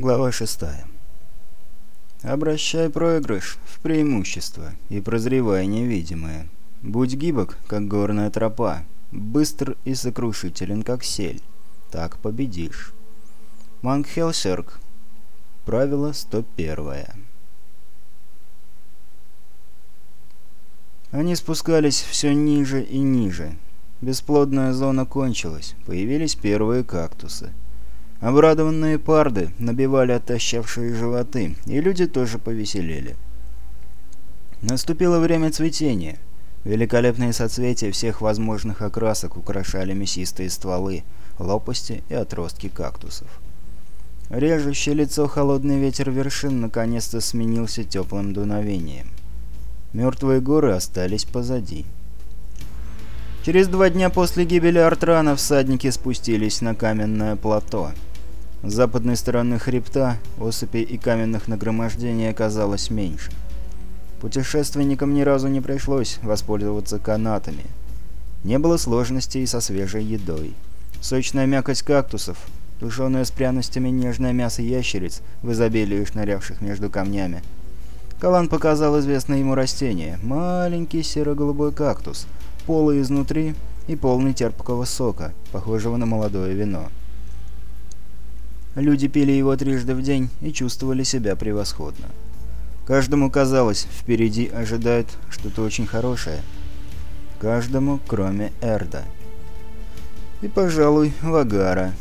Глава 6. Обращай проигрыш в преимущество и прозревай невидимое. Будь гибок, как горная тропа, быстр и сокрушителен, как сель. Так победишь. Мангхелсерк. Правило 101. Они спускались все ниже и ниже. Бесплодная зона кончилась, появились первые кактусы. Обрадованные парды набивали отощавшие животы, и люди тоже повеселели. Наступило время цветения. Великолепные соцветия всех возможных окрасок украшали мясистые стволы, лопасти и отростки кактусов. Режущий лицо холодный ветер вершин наконец-то сменился теплым дуновением. Мертвые горы остались позади. Через два дня после гибели Артрана всадники спустились на каменное плато. С западной стороны хребта осыпей и каменных нагромождений оказалось меньше. Путешественникам ни разу не пришлось воспользоваться канатами. Не было сложностей со свежей едой. Сочная мякоть кактусов, тушеное с пряностями нежное мясо ящериц в изобилии шнырявших между камнями. Калан показал известное ему растение. Маленький серо-голубой кактус, полый изнутри и полный терпкого сока, похожего на молодое вино. Люди пили его трижды в день и чувствовали себя превосходно. Каждому казалось, впереди ожидает что-то очень хорошее. Каждому, кроме Эрда. И, пожалуй, Вагара,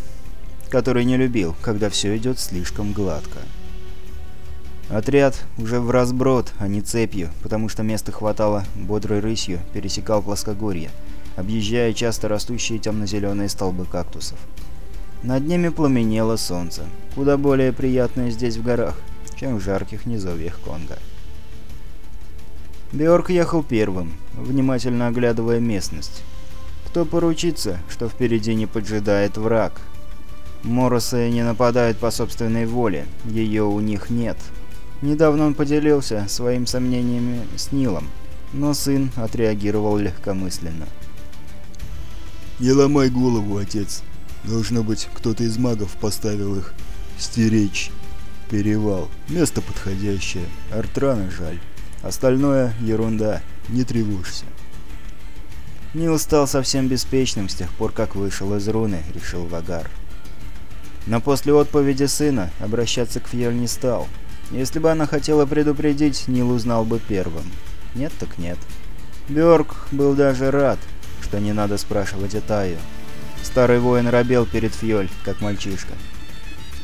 который не любил, когда все идет слишком гладко. Отряд уже в разброд, а не цепью, потому что места хватало бодрой рысью, пересекал плоскогорье, объезжая часто растущие темно-зеленые столбы кактусов. Над ними пламенело солнце, куда более приятное здесь в горах, чем в жарких низовьях Конго. Бьорк ехал первым, внимательно оглядывая местность. Кто поручится, что впереди не поджидает враг? Моросы не нападают по собственной воле, ее у них нет. Недавно он поделился своим сомнениями с Нилом, но сын отреагировал легкомысленно. «Не ломай голову, отец. Должно быть, кто-то из магов поставил их стеречь. Перевал. Место подходящее. Артрана жаль. Остальное — ерунда. Не тревожься. Нил стал совсем беспечным с тех пор, как вышел из руны, решил Вагар. Но после отповеди сына обращаться к Фьель не стал. Если бы она хотела предупредить, Нил узнал бы первым. Нет так нет. Бёрк был даже рад, что не надо спрашивать о Таю. Старый воин робел перед Фьоль, как мальчишка.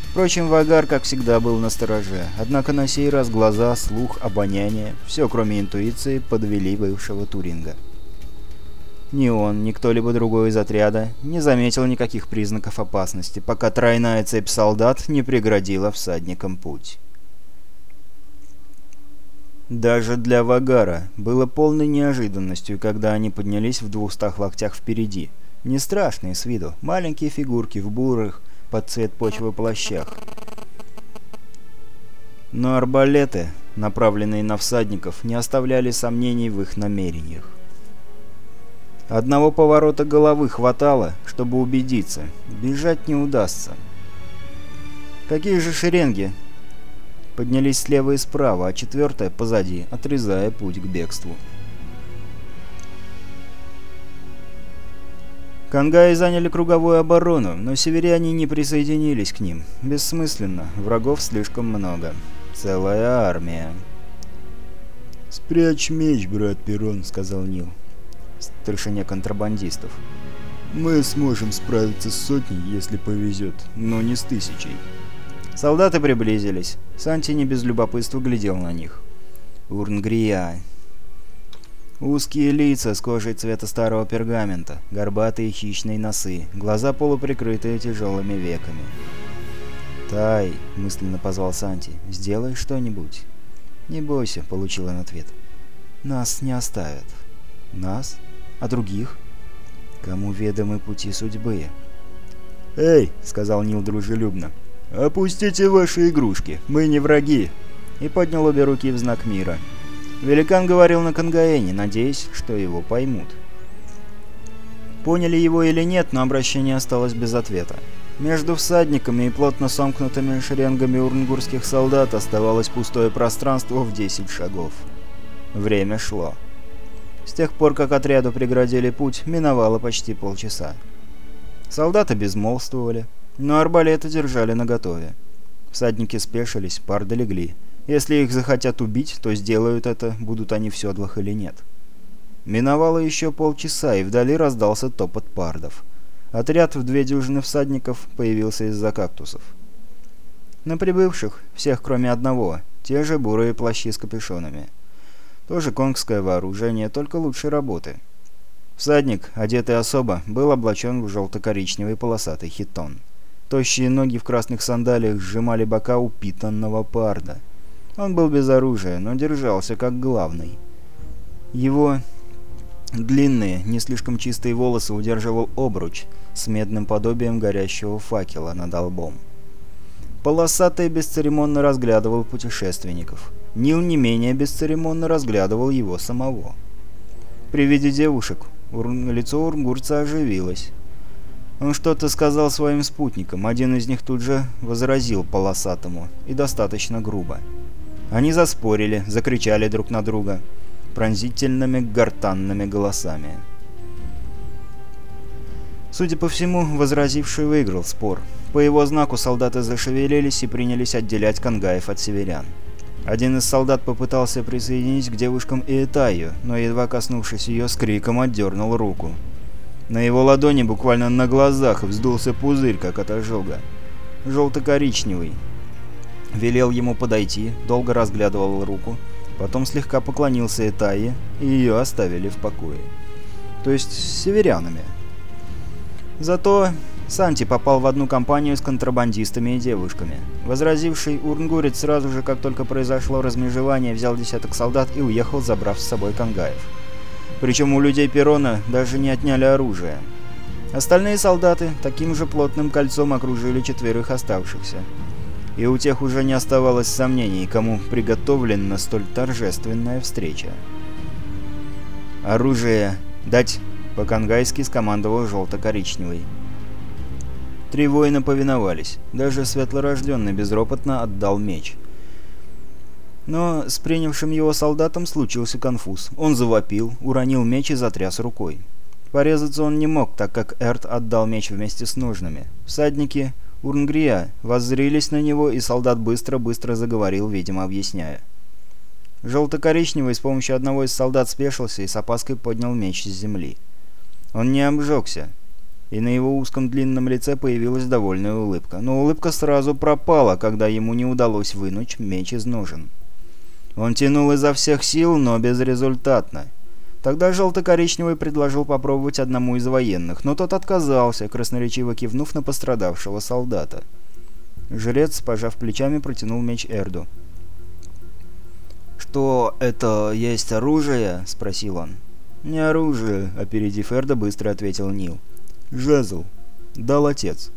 Впрочем, Вагар, как всегда, был на стороже. Однако на сей раз глаза, слух, обоняние, все кроме интуиции, подвели бывшего Туринга. Ни он, ни кто-либо другой из отряда не заметил никаких признаков опасности, пока тройная цепь солдат не преградила всадникам путь. Даже для Вагара было полной неожиданностью, когда они поднялись в двухстах локтях впереди – не страшные с виду, маленькие фигурки в бурых под цвет почвы плащах. Но арбалеты, направленные на всадников, не оставляли сомнений в их намерениях. Одного поворота головы хватало, чтобы убедиться, бежать не удастся. Какие же шеренги поднялись слева и справа, а четвертая позади, отрезая путь к бегству. Кангаи заняли круговую оборону, но северяне не присоединились к ним. Бессмысленно, врагов слишком много. Целая армия. «Спрячь меч, брат Перрон», — сказал Нил. Старшине контрабандистов. «Мы сможем справиться с сотней, если повезет, но не с тысячей». Солдаты приблизились. Санти не без любопытства глядел на них. Урнгрия, Узкие лица с кожей цвета старого пергамента, горбатые хищные носы, глаза полуприкрытые тяжелыми веками. «Тай», — мысленно позвал Санти, — «сделай что-нибудь». «Не бойся», — получил он ответ. «Нас не оставят». «Нас? А других?» «Кому ведомы пути судьбы?» «Эй», — сказал Нил дружелюбно, — «опустите ваши игрушки, мы не враги», и поднял обе руки в знак мира. Великан говорил на Кангаэне, надеясь, что его поймут. Поняли его или нет, но обращение осталось без ответа. Между всадниками и плотно сомкнутыми шеренгами урнгурских солдат оставалось пустое пространство в 10 шагов. Время шло. С тех пор, как отряду преградили путь, миновало почти полчаса. Солдаты безмолвствовали, но арбалеты держали наготове. Всадники спешились, парды легли. Если их захотят убить, то сделают это, будут они в седлах или нет. Миновало еще полчаса, и вдали раздался топот пардов. Отряд в две дюжины всадников появился из-за кактусов. На прибывших, всех кроме одного, те же бурые плащи с капюшонами. Тоже конгское вооружение, только лучшей работы. Всадник, одетый особо, был облачен в желто-коричневый полосатый хитон. Тощие ноги в красных сандалиях сжимали бока упитанного парда. Он был без оружия, но держался как главный. Его длинные, не слишком чистые волосы удерживал обруч с медным подобием горящего факела над лбом. Полосатый бесцеремонно разглядывал путешественников. Нил не менее бесцеремонно разглядывал его самого. При виде девушек ур... лицо ургурца оживилось. Он что-то сказал своим спутникам, один из них тут же возразил полосатому, и достаточно грубо. Они заспорили, закричали друг на друга пронзительными гортанными голосами. Судя по всему, возразивший выиграл спор. По его знаку солдаты зашевелились и принялись отделять кангаев от северян. Один из солдат попытался присоединить к девушкам и Этаю, но едва коснувшись ее, с криком отдернул руку. На его ладони буквально на глазах вздулся пузырь, как от ожога. Желто-коричневый. Велел ему подойти, долго разглядывал руку, потом слегка поклонился Этае, и ее оставили в покое. То есть с северянами. Зато Санти попал в одну компанию с контрабандистами и девушками. Возразивший урнгурец сразу же, как только произошло размежевание, взял десяток солдат и уехал, забрав с собой кангаев. Причем у людей Перона даже не отняли оружие. Остальные солдаты таким же плотным кольцом окружили четверых оставшихся. И у тех уже не оставалось сомнений, кому приготовлена столь торжественная встреча. «Оружие! Дать!» — по-кангайски скомандовал желто-коричневый. Три воина повиновались. Даже светлорожденный безропотно отдал меч. Но с принявшим его солдатом случился конфуз. Он завопил, уронил меч и затряс рукой. Порезаться он не мог, так как Эрт отдал меч вместе с ножными. Всадники Урнгрия воззрились на него, и солдат быстро-быстро заговорил, видимо, объясняя. Желто-коричневый с помощью одного из солдат спешился и с опаской поднял меч с земли. Он не обжегся, и на его узком длинном лице появилась довольная улыбка. Но улыбка сразу пропала, когда ему не удалось вынуть меч из ножен. Он тянул изо всех сил, но безрезультатно. Тогда желто-коричневый предложил попробовать одному из военных, но тот отказался, красноречиво кивнув на пострадавшего солдата. Жрец, пожав плечами, протянул меч Эрду. «Что это есть оружие?» — спросил он. «Не оружие», — опередив Эрда, быстро ответил Нил. «Жезл. Дал отец».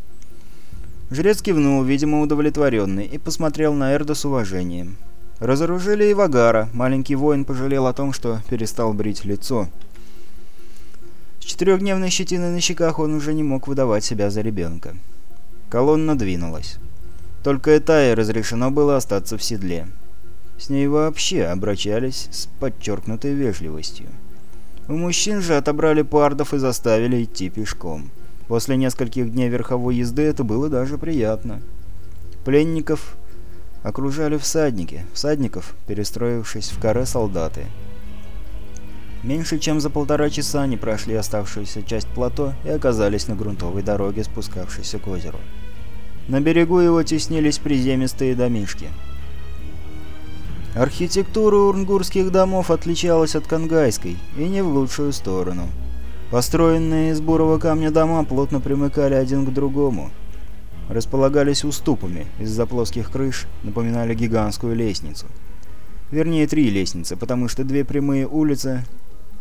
Жрец кивнул, видимо, удовлетворенный, и посмотрел на Эрда с уважением. Разоружили и Вагара. Маленький воин пожалел о том, что перестал брить лицо. С четырехдневной щетиной на щеках он уже не мог выдавать себя за ребенка. Колонна двинулась. Только Этае разрешено было остаться в седле. С ней вообще обращались с подчеркнутой вежливостью. У мужчин же отобрали пардов и заставили идти пешком. После нескольких дней верховой езды это было даже приятно. Пленников окружали всадники, всадников, перестроившись в каре солдаты. Меньше чем за полтора часа они прошли оставшуюся часть плато и оказались на грунтовой дороге, спускавшейся к озеру. На берегу его теснились приземистые домишки. Архитектура урнгурских домов отличалась от кангайской, и не в лучшую сторону. Построенные из бурого камня дома плотно примыкали один к другому. Располагались уступами, из-за плоских крыш напоминали гигантскую лестницу. Вернее, три лестницы, потому что две прямые улицы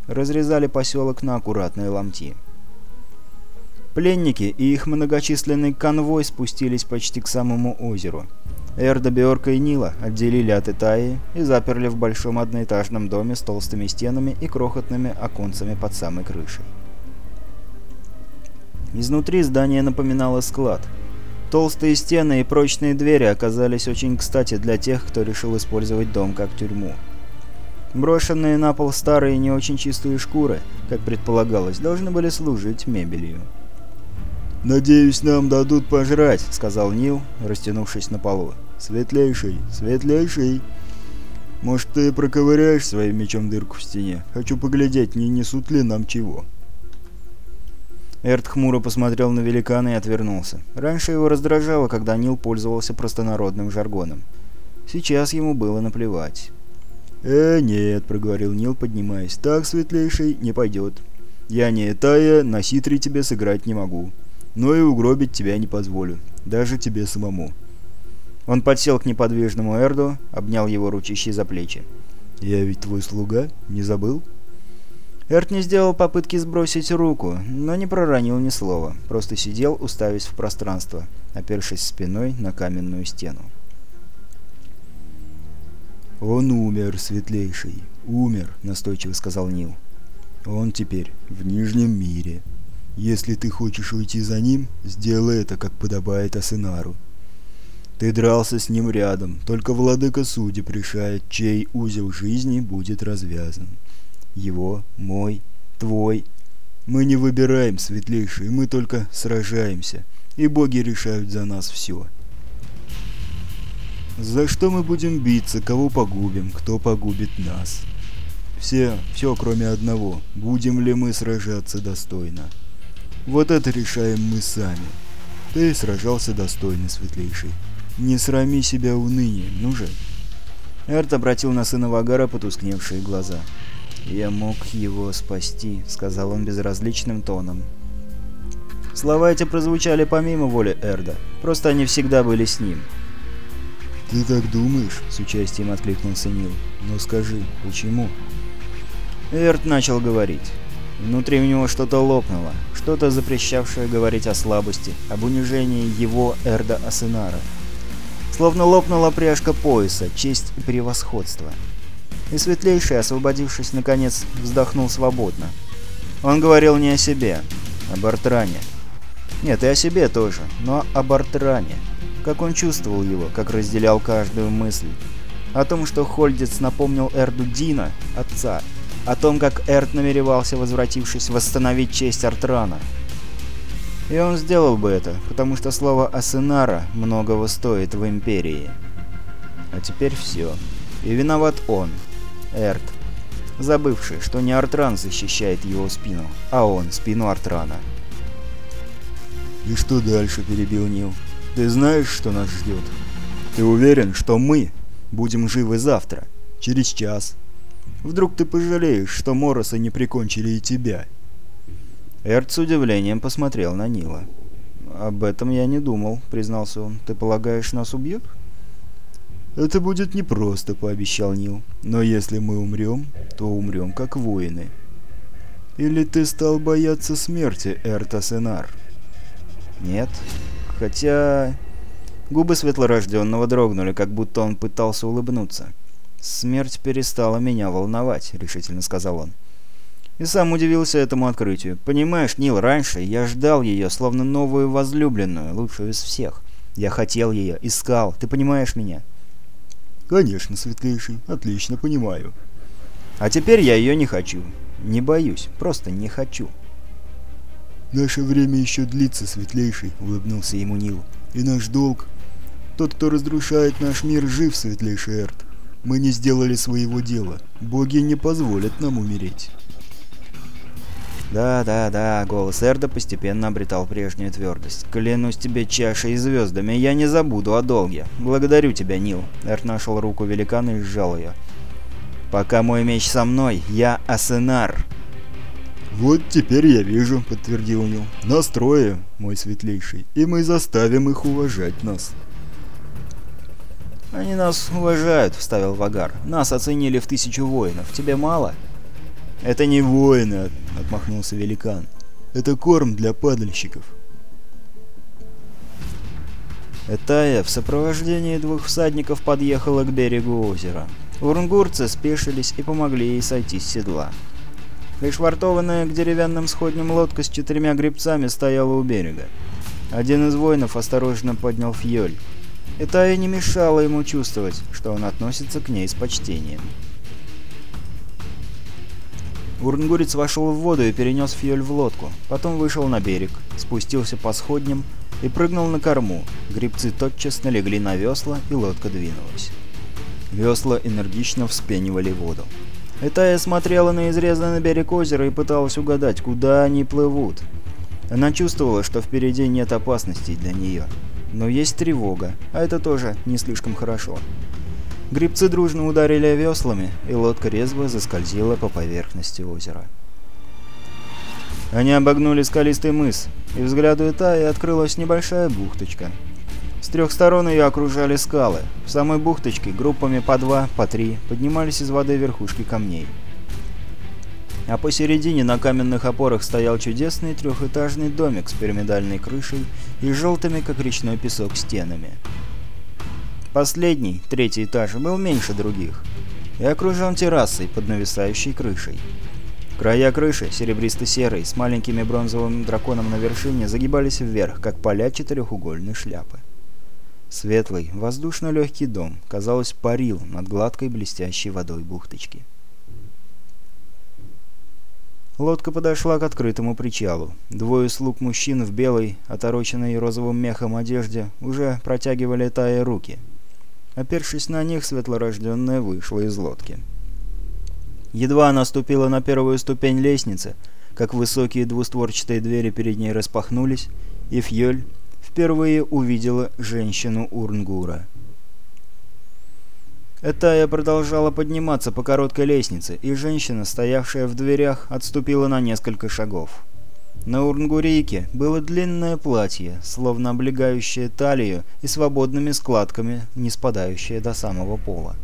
разрезали поселок на аккуратные ломти. Пленники и их многочисленный конвой спустились почти к самому озеру – Эрда, Беорка и Нила отделили от Итаи и заперли в большом одноэтажном доме с толстыми стенами и крохотными оконцами под самой крышей. Изнутри здание напоминало склад. Толстые стены и прочные двери оказались очень кстати для тех, кто решил использовать дом как тюрьму. Брошенные на пол старые не очень чистые шкуры, как предполагалось, должны были служить мебелью. «Надеюсь, нам дадут пожрать», — сказал Нил, растянувшись на полу. «Светлейший, светлейший. Может, ты проковыряешь своим мечом дырку в стене? Хочу поглядеть, не несут ли нам чего». Эрт хмуро посмотрел на великана и отвернулся. Раньше его раздражало, когда Нил пользовался простонародным жаргоном. Сейчас ему было наплевать. «Э, нет», — проговорил Нил, поднимаясь. «Так, светлейший, не пойдет. Я не Этая, на хитрый тебе сыграть не могу. Но и угробить тебя не позволю. Даже тебе самому». Он подсел к неподвижному Эрду, обнял его ручищей за плечи. «Я ведь твой слуга, не забыл?» Эрт не сделал попытки сбросить руку, но не проронил ни слова, просто сидел, уставясь в пространство, опершись спиной на каменную стену. «Он умер, светлейший, умер», — настойчиво сказал Нил. «Он теперь в Нижнем мире. Если ты хочешь уйти за ним, сделай это, как подобает Асенару. Ты дрался с ним рядом, только владыка судеб решает, чей узел жизни будет развязан. Его, мой, твой. Мы не выбираем, светлейший, мы только сражаемся, и боги решают за нас все». За что мы будем биться, кого погубим, кто погубит нас? Все, все кроме одного, будем ли мы сражаться достойно. Вот это решаем мы сами. Ты сражался достойно, светлейший. Не срами себя унынием, ну же. Эрт обратил на сына Вагара потускневшие глаза. «Я мог его спасти», — сказал он безразличным тоном. Слова эти прозвучали помимо воли Эрда, просто они всегда были с ним. «Ты так думаешь?» — с участием откликнулся Нил. «Но скажи, почему?» Эрт начал говорить. Внутри у него что-то лопнуло, что-то запрещавшее говорить о слабости, об унижении его Эрда Асенара. Словно лопнула пряжка пояса, честь и превосходство. И Светлейший, освободившись, наконец, вздохнул свободно. Он говорил не о себе, об Артране. Нет, и о себе тоже, но об Артране как он чувствовал его, как разделял каждую мысль. О том, что Хольдец напомнил Эрду Дина, отца. О том, как Эрд намеревался, возвратившись, восстановить честь Артрана. И он сделал бы это, потому что слово Асенара многого стоит в Империи. А теперь все. И виноват он, Эрд, забывший, что не Артран защищает его спину, а он спину Артрана. «И что дальше?» – перебил Нил. Ты знаешь, что нас ждет? Ты уверен, что мы будем живы завтра, через час? Вдруг ты пожалеешь, что Моросы не прикончили и тебя?» Эрт с удивлением посмотрел на Нила. «Об этом я не думал», — признался он. «Ты полагаешь, нас убьют?» «Это будет непросто», — пообещал Нил. «Но если мы умрем, то умрем как воины». «Или ты стал бояться смерти, Эрта Сенар?» «Нет, Хотя... Губы светлорожденного дрогнули, как будто он пытался улыбнуться. «Смерть перестала меня волновать», — решительно сказал он. И сам удивился этому открытию. «Понимаешь, Нил, раньше я ждал ее, словно новую возлюбленную, лучшую из всех. Я хотел ее, искал. Ты понимаешь меня?» «Конечно, светлейший. Отлично понимаю». «А теперь я ее не хочу. Не боюсь. Просто не хочу». «Наше время еще длится, светлейший», — улыбнулся ему Нил. «И наш долг... Тот, кто разрушает наш мир, жив, светлейший Эрт. Мы не сделали своего дела. Боги не позволят нам умереть». «Да, да, да», — голос Эрда постепенно обретал прежнюю твердость. «Клянусь тебе чашей и звездами, я не забуду о долге. Благодарю тебя, Нил». Эрд нашел руку великана и сжал ее. «Пока мой меч со мной, я Асенар». «Вот теперь я вижу», — подтвердил Нил. «Настрое, мой светлейший, и мы заставим их уважать нас». «Они нас уважают», — вставил Вагар. «Нас оценили в тысячу воинов. Тебе мало?» «Это не воины», — отмахнулся великан. «Это корм для падальщиков». Этая в сопровождении двух всадников подъехала к берегу озера. Урнгурцы спешились и помогли ей сойти с седла. Пришвартованная к деревянным сходням лодка с четырьмя гребцами стояла у берега. Один из воинов осторожно поднял фьёль. Это и не мешало ему чувствовать, что он относится к ней с почтением. Урнгурец вошел в воду и перенес фьёль в лодку. Потом вышел на берег, спустился по сходням и прыгнул на корму. Грибцы тотчас налегли на весла, и лодка двинулась. Весла энергично вспенивали воду. Этая смотрела на изрезанный берег озера и пыталась угадать, куда они плывут. Она чувствовала, что впереди нет опасностей для нее. Но есть тревога, а это тоже не слишком хорошо. Грибцы дружно ударили веслами, и лодка резво заскользила по поверхности озера. Они обогнули скалистый мыс, и взгляду Итаи открылась небольшая бухточка. С трех сторон ее окружали скалы. В самой бухточке группами по два, по три поднимались из воды верхушки камней. А посередине на каменных опорах стоял чудесный трехэтажный домик с пирамидальной крышей и желтыми, как речной песок, стенами. Последний, третий этаж, был меньше других и окружен террасой под нависающей крышей. Края крыши, серебристо-серые, с маленькими бронзовым драконом на вершине, загибались вверх, как поля четырехугольной шляпы. Светлый, воздушно-легкий дом, казалось, парил над гладкой блестящей водой бухточки. Лодка подошла к открытому причалу. Двое слуг мужчин в белой, отороченной розовым мехом одежде, уже протягивали тая руки. Опершись на них, светлорожденная вышла из лодки. Едва она ступила на первую ступень лестницы, как высокие двустворчатые двери перед ней распахнулись, и Фьёль впервые увидела женщину Урнгура. Этая продолжала подниматься по короткой лестнице, и женщина, стоявшая в дверях, отступила на несколько шагов. На Урнгурийке было длинное платье, словно облегающее талию и свободными складками, не спадающее до самого пола.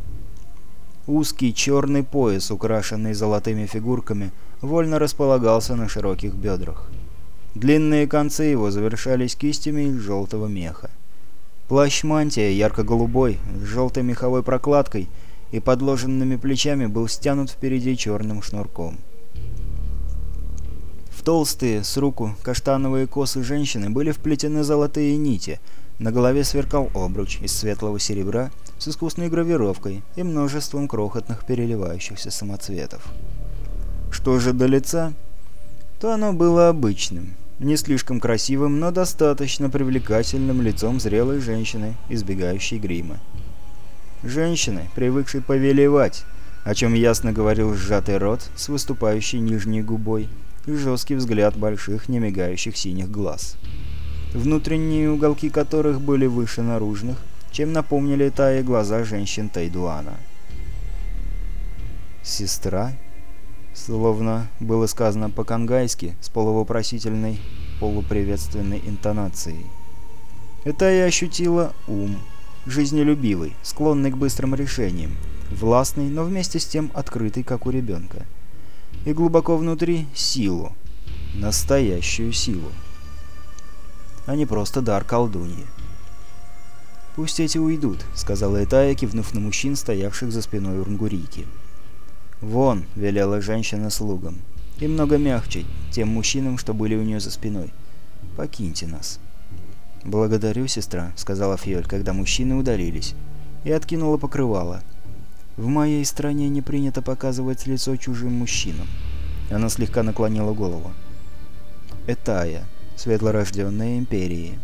Узкий черный пояс, украшенный золотыми фигурками, вольно располагался на широких бедрах. Длинные концы его завершались кистями из желтого меха. Плащ-мантия, ярко-голубой, с желтой меховой прокладкой и подложенными плечами, был стянут впереди черным шнурком. В толстые, с руку, каштановые косы женщины были вплетены золотые нити, на голове сверкал обруч из светлого серебра с искусной гравировкой и множеством крохотных переливающихся самоцветов. Что же до лица, то оно было обычным, не слишком красивым, но достаточно привлекательным лицом зрелой женщины, избегающей грима. Женщины, привыкшей повелевать, о чем ясно говорил сжатый рот с выступающей нижней губой и жесткий взгляд больших, немигающих синих глаз внутренние уголки которых были выше наружных, чем напомнили Тае глаза женщин Тайдуана. «Сестра?» Словно было сказано по-кангайски, с полувопросительной, полуприветственной интонацией. Это и ощутила ум, жизнелюбивый, склонный к быстрым решениям, властный, но вместе с тем открытый, как у ребенка. И глубоко внутри силу, настоящую силу а не просто дар колдуньи. «Пусть эти уйдут», — сказала Этая, кивнув на мужчин, стоявших за спиной Урнгурики. «Вон», — велела женщина слугам, — «и много мягче тем мужчинам, что были у нее за спиной. Покиньте нас». «Благодарю, сестра», — сказала Фьоль, когда мужчины удалились, и откинула покрывало. «В моей стране не принято показывать лицо чужим мужчинам». Она слегка наклонила голову. «Этая», светлорожденной империи.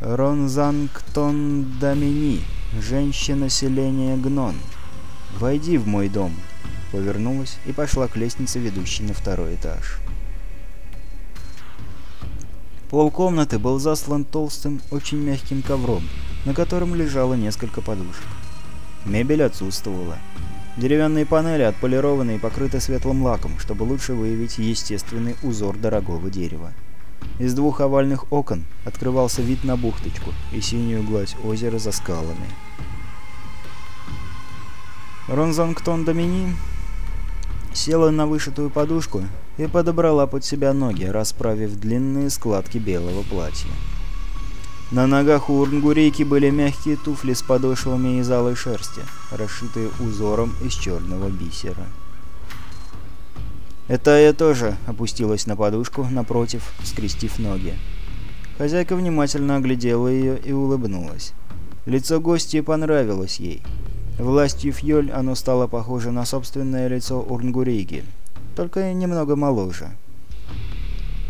Ронзангтон Дамини, женщина селения Гнон. Войди в мой дом. Повернулась и пошла к лестнице, ведущей на второй этаж. Пол комнаты был заслан толстым, очень мягким ковром, на котором лежало несколько подушек. Мебель отсутствовала. Деревянные панели отполированы и покрыты светлым лаком, чтобы лучше выявить естественный узор дорогого дерева. Из двух овальных окон открывался вид на бухточку и синюю гладь озера за скалами. Ронзангтон Домини села на вышитую подушку и подобрала под себя ноги, расправив длинные складки белого платья. На ногах у урнгурейки были мягкие туфли с подошвами из алой шерсти, расшитые узором из черного бисера. Это я тоже опустилась на подушку напротив, скрестив ноги. Хозяйка внимательно оглядела ее и улыбнулась. Лицо гостья понравилось ей. Властью Фьоль оно стало похоже на собственное лицо Урнгуриги, только немного моложе.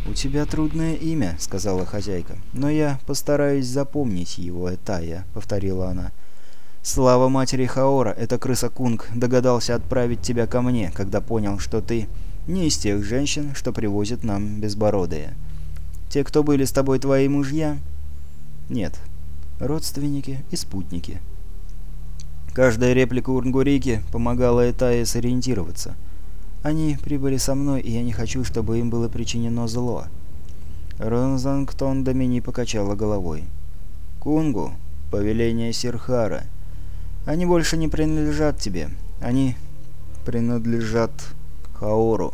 «У тебя трудное имя», — сказала хозяйка, — «но я постараюсь запомнить его, Этая», — повторила она. «Слава матери Хаора, эта крыса Кунг догадался отправить тебя ко мне, когда понял, что ты не из тех женщин, что привозят нам безбородые. Те, кто были с тобой твои мужья?» «Нет. Родственники и спутники». Каждая реплика Урнгурики помогала Этае сориентироваться — они прибыли со мной, и я не хочу, чтобы им было причинено зло». Ронзангтон Домини покачала головой. «Кунгу, повеление Сирхара. Они больше не принадлежат тебе. Они принадлежат Хаору».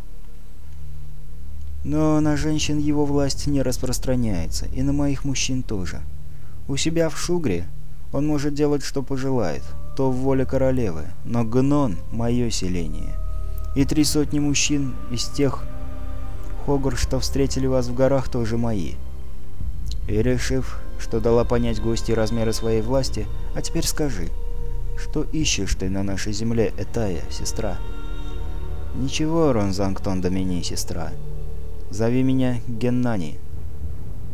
Но на женщин его власть не распространяется, и на моих мужчин тоже. У себя в Шугре он может делать, что пожелает, то в воле королевы, но Гнон — мое селение и три сотни мужчин из тех Хогр, что встретили вас в горах, тоже мои. И решив, что дала понять гости размеры своей власти, а теперь скажи, что ищешь ты на нашей земле, Этая, сестра? Ничего, Ронзангтон Домини, сестра. Зови меня Геннани.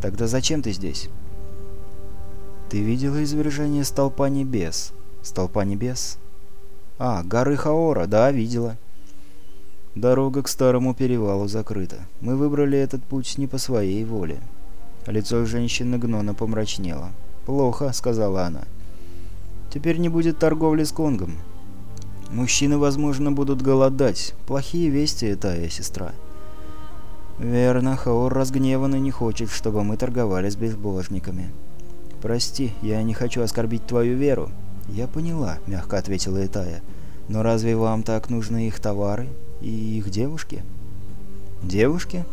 Тогда зачем ты здесь? Ты видела извержение Столпа Небес? Столпа Небес? А, горы Хаора, да, видела. Дорога к старому перевалу закрыта. Мы выбрали этот путь не по своей воле. Лицо женщины Гнона помрачнело. «Плохо», — сказала она. «Теперь не будет торговли с Конгом. Мужчины, возможно, будут голодать. Плохие вести, тая сестра». «Верно, Хаор разгневан и не хочет, чтобы мы торговали с безбожниками». «Прости, я не хочу оскорбить твою веру». «Я поняла», — мягко ответила Итая. «Но разве вам так нужны их товары?» И их девушки? Девушки?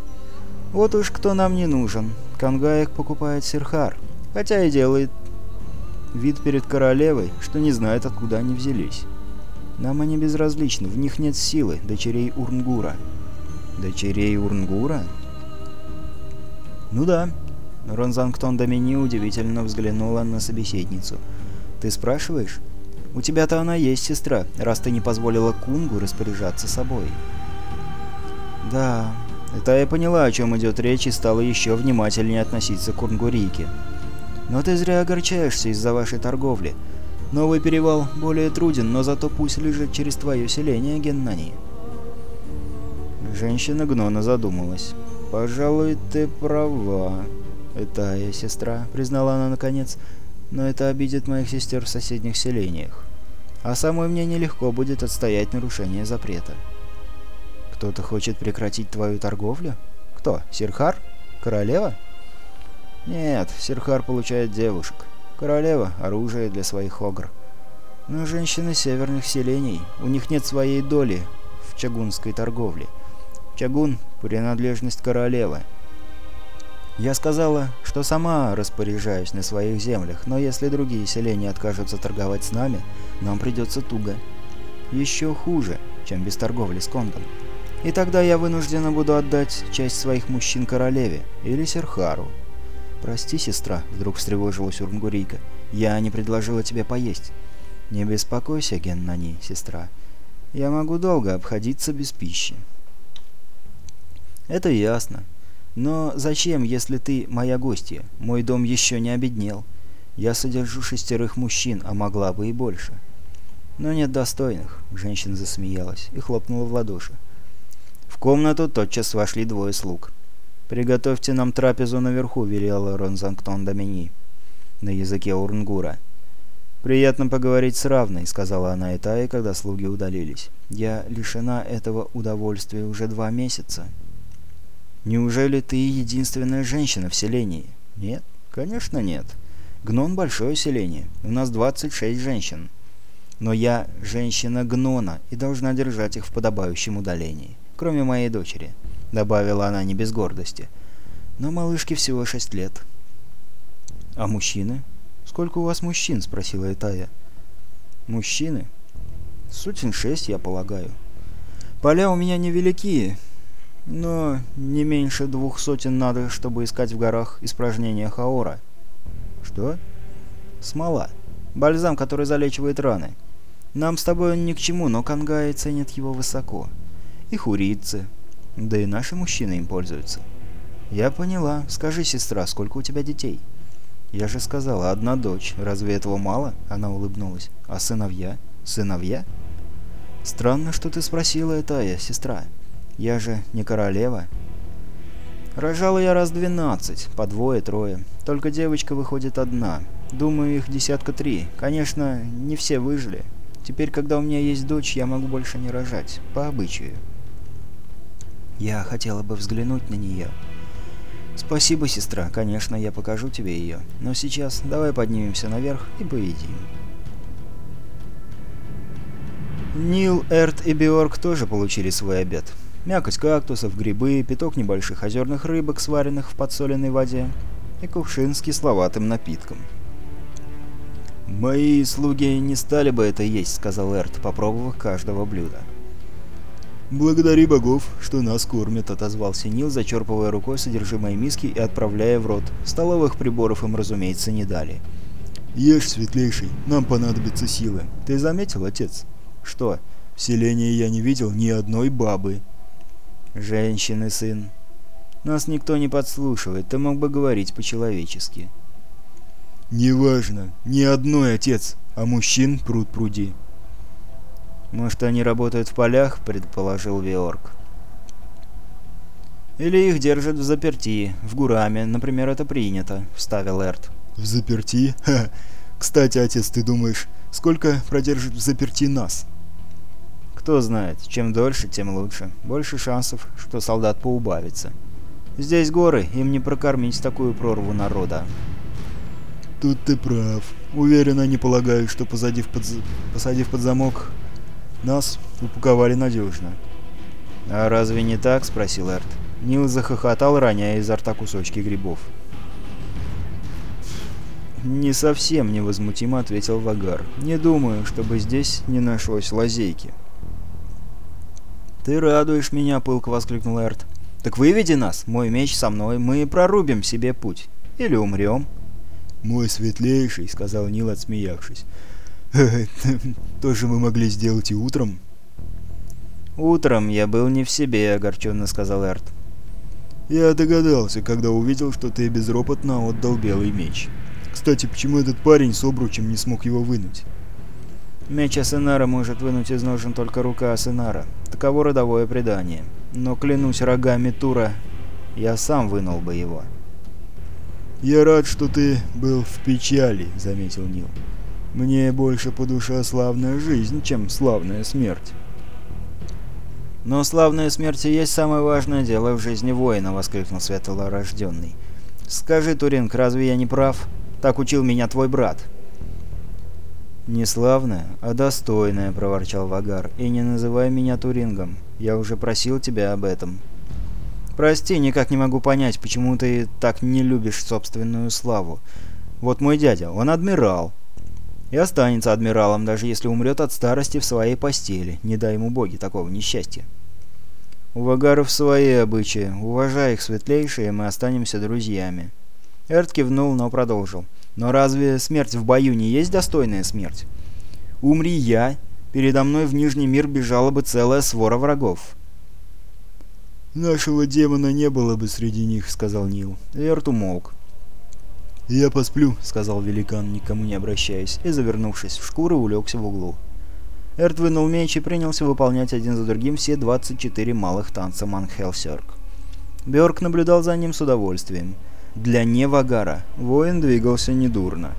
Вот уж кто нам не нужен. Кангаек покупает Сирхар, хотя и делает вид перед королевой, что не знает, откуда они взялись. Нам они безразличны, в них нет силы, дочерей Урнгура. Дочерей Урнгура? Ну да. Ронзангтон Домини удивительно взглянула на собеседницу. Ты спрашиваешь? У тебя-то она есть, сестра, раз ты не позволила Кунгу распоряжаться собой. Да, это я поняла, о чем идет речь, и стала еще внимательнее относиться к Кунгурике. Но ты зря огорчаешься из-за вашей торговли. Новый перевал более труден, но зато пусть лежит через твое селение, Геннани. Женщина Гнона задумалась. «Пожалуй, ты права, это я, сестра», — признала она наконец но это обидит моих сестер в соседних селениях. А самой мне нелегко будет отстоять нарушение запрета. Кто-то хочет прекратить твою торговлю? Кто? Сирхар? Королева? Нет, Сирхар получает девушек. Королева — оружие для своих огр. Но женщины северных селений, у них нет своей доли в чагунской торговле. Чагун — принадлежность королевы. Я сказала, что сама распоряжаюсь на своих землях, но если другие селения откажутся торговать с нами, нам придется туго. Еще хуже, чем без торговли с Конгом. И тогда я вынуждена буду отдать часть своих мужчин королеве или Серхару. «Прости, сестра», — вдруг встревожилась Урмгурийка, — «я не предложила тебе поесть». «Не беспокойся, Геннани, сестра. Я могу долго обходиться без пищи». «Это ясно. Но зачем, если ты моя гостья? Мой дом еще не обеднел. Я содержу шестерых мужчин, а могла бы и больше. Но нет достойных, женщина засмеялась и хлопнула в ладоши. В комнату тотчас вошли двое слуг. «Приготовьте нам трапезу наверху», — велела Ронзангтон Домини на языке Урнгура. «Приятно поговорить с равной», — сказала она Итае, когда слуги удалились. «Я лишена этого удовольствия уже два месяца». Неужели ты единственная женщина в селении? Нет, конечно нет. Гнон большое селение. У нас 26 женщин. Но я женщина Гнона и должна держать их в подобающем удалении. Кроме моей дочери. Добавила она не без гордости. Но малышке всего 6 лет. А мужчины? Сколько у вас мужчин? Спросила Итая. Мужчины? Сотен шесть, я полагаю. Поля у меня невеликие, Но не меньше двух сотен надо, чтобы искать в горах испражнения Хаора. Что? Смола. Бальзам, который залечивает раны. Нам с тобой он ни к чему, но кангаи ценят его высоко. И хурийцы. Да и наши мужчины им пользуются. Я поняла. Скажи, сестра, сколько у тебя детей? Я же сказала, одна дочь. Разве этого мало? Она улыбнулась. А сыновья? Сыновья? Странно, что ты спросила это, я, сестра. Я же не королева. Рожала я раз двенадцать, по двое-трое. Только девочка выходит одна. Думаю, их десятка три. Конечно, не все выжили. Теперь, когда у меня есть дочь, я могу больше не рожать. По обычаю. Я хотела бы взглянуть на нее. Спасибо, сестра. Конечно, я покажу тебе ее. Но сейчас давай поднимемся наверх и поедим. Нил, Эрт и Биорг тоже получили свой обед. Мякоть кактусов, грибы, пяток небольших озерных рыбок, сваренных в подсоленной воде, и кувшин с кисловатым напитком. «Мои слуги не стали бы это есть», — сказал Эрт, попробовав каждого блюда. «Благодари богов, что нас кормят», — отозвался Нил, зачерпывая рукой содержимое миски и отправляя в рот. Столовых приборов им, разумеется, не дали. «Ешь, светлейший, нам понадобятся силы. Ты заметил, отец?» «Что? В селении я не видел ни одной бабы». «Женщины, сын. Нас никто не подслушивает, ты мог бы говорить по-человечески». «Неважно. Ни одной, отец, а мужчин пруд пруди». «Может, они работают в полях?» — предположил Виорг. «Или их держат в заперти, в Гураме, например, это принято», — вставил Эрт. «В заперти? Ха! Кстати, отец, ты думаешь, сколько продержит в заперти нас?» «Кто знает, чем дольше, тем лучше. Больше шансов, что солдат поубавится. Здесь горы, им не прокормить такую прорву народа». «Тут ты прав. Уверен, они полагают, что посадив под, посадив под замок нас упаковали надежно. «А разве не так?» — спросил Эрт. Нил захохотал, роняя изо рта кусочки грибов. «Не совсем невозмутимо», — ответил Вагар. «Не думаю, чтобы здесь не нашлось лазейки». «Ты радуешь меня», — пылко воскликнул Эрт. «Так выведи нас, мой меч со мной, мы прорубим себе путь. Или умрем». «Мой светлейший», — сказал Нил, отсмеявшись. Тоже мы могли сделать и утром. «Утром я был не в себе», — огорченно сказал Эрт. «Я догадался, когда увидел, что ты безропотно отдал белый меч. Кстати, почему этот парень с обручем не смог его вынуть?» «Меч Асенара может вынуть из ножен только рука Асенара. Таково родовое предание. Но клянусь рогами Тура, я сам вынул бы его». «Я рад, что ты был в печали», — заметил Нил. Мне больше по душе славная жизнь, чем славная смерть. «Но славная смерть и есть самое важное дело в жизни воина», — воскликнул светлорожденный. «Скажи, Туринг, разве я не прав? Так учил меня твой брат». «Не славная, а достойная», — проворчал Вагар. «И не называй меня Турингом. Я уже просил тебя об этом». «Прости, никак не могу понять, почему ты так не любишь собственную славу. Вот мой дядя, он адмирал, и останется адмиралом, даже если умрет от старости в своей постели. Не дай ему боги такого несчастья. У вагаров свои обычаи. Уважай их светлейшие, мы останемся друзьями. Эрт кивнул, но продолжил. Но разве смерть в бою не есть достойная смерть? Умри я, передо мной в Нижний мир бежала бы целая свора врагов. «Нашего демона не было бы среди них», — сказал Нил. Эрт умолк. «Я посплю», — сказал великан, никому не обращаясь, и, завернувшись в шкуру, улегся в углу. Эрт вынул меч и принялся выполнять один за другим все 24 малых танца Манхелсерк. Бёрк наблюдал за ним с удовольствием. Для Невагара воин двигался недурно.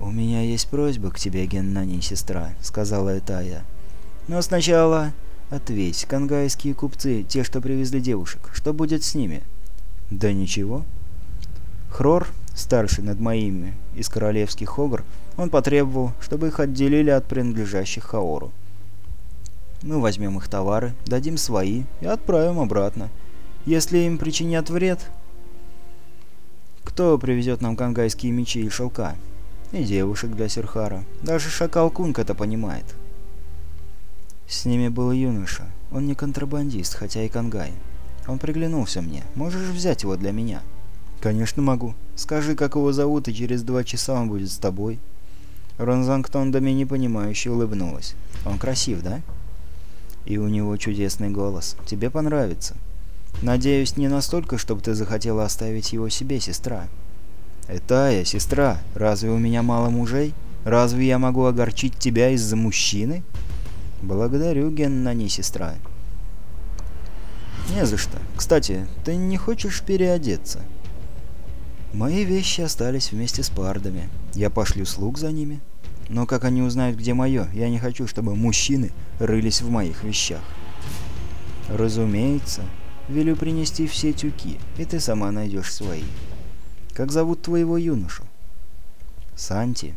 «У меня есть просьба к тебе, Геннани, сестра», — сказала Этая. «Но сначала ответь, кангайские купцы, те, что привезли девушек, что будет с ними?» «Да ничего», Хрор, старший над моими из королевских огр, он потребовал, чтобы их отделили от принадлежащих Хаору. Мы возьмем их товары, дадим свои и отправим обратно. Если им причинят вред... Кто привезет нам кангайские мечи и шелка? И девушек для Серхара. Даже Шакал Кунг это понимает. С ними был юноша. Он не контрабандист, хотя и Кангай. Он приглянулся мне. Можешь взять его для меня?» «Конечно могу. Скажи, как его зовут, и через два часа он будет с тобой». Ронзангтон Доми непонимающе улыбнулась. «Он красив, да?» «И у него чудесный голос. Тебе понравится. Надеюсь, не настолько, чтобы ты захотела оставить его себе, сестра». «Этая, сестра, разве у меня мало мужей? Разве я могу огорчить тебя из-за мужчины?» «Благодарю, Геннани, сестра». «Не за что. Кстати, ты не хочешь переодеться?» «Мои вещи остались вместе с пардами. Я пошлю слуг за ними. Но как они узнают, где мое, я не хочу, чтобы мужчины рылись в моих вещах». «Разумеется. Велю принести все тюки, и ты сама найдешь свои. Как зовут твоего юношу?» «Санти»,